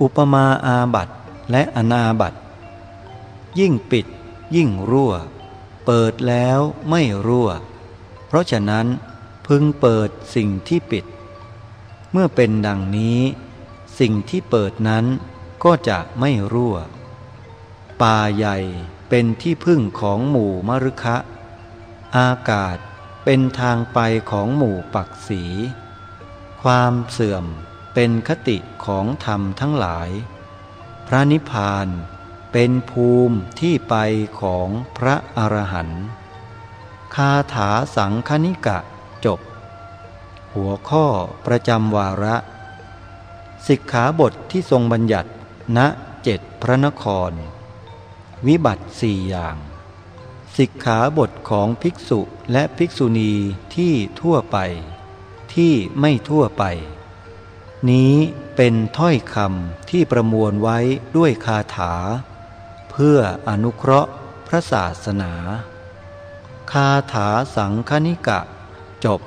อุปมาอาบัตและอนาบัตยิ่งปิด ยิ่งรั่ว เปิดแล้วไม่รั่ว เพราะฉะนั้นพึงเปิดสิ่งที่ปิด เมื่อเป็นดังนี้ สิ่งที่เปิดนั้นก็จะไม่รั่ว ป่าใหญ่เป็นที่พึ่งของหมู่มรุคะ อากาศเป็นทางไปของหมู่ปักสีความเสื่อม เป็นคติของธรรมทั้งหลาย พระนิพพานเป็นภูมิที่ไปของพระอรหันต์คาถาสังคณิกะจบ หัวข้อประจำวาระ สิกขาบทที่ทรงบัญญัติณเจ็ดพระนคร วิบัติสี่อย่าง สิกขาบทของภิกษุและภิกษุณีที่ทั่วไป ที่ไม่ทั่วไป นี้เป็นถ้อยคำที่ประมวลไว้ด้วยคาถา เพื่ออนุเคราะห์พระศาสนา คาถาสังคณิกะ จบ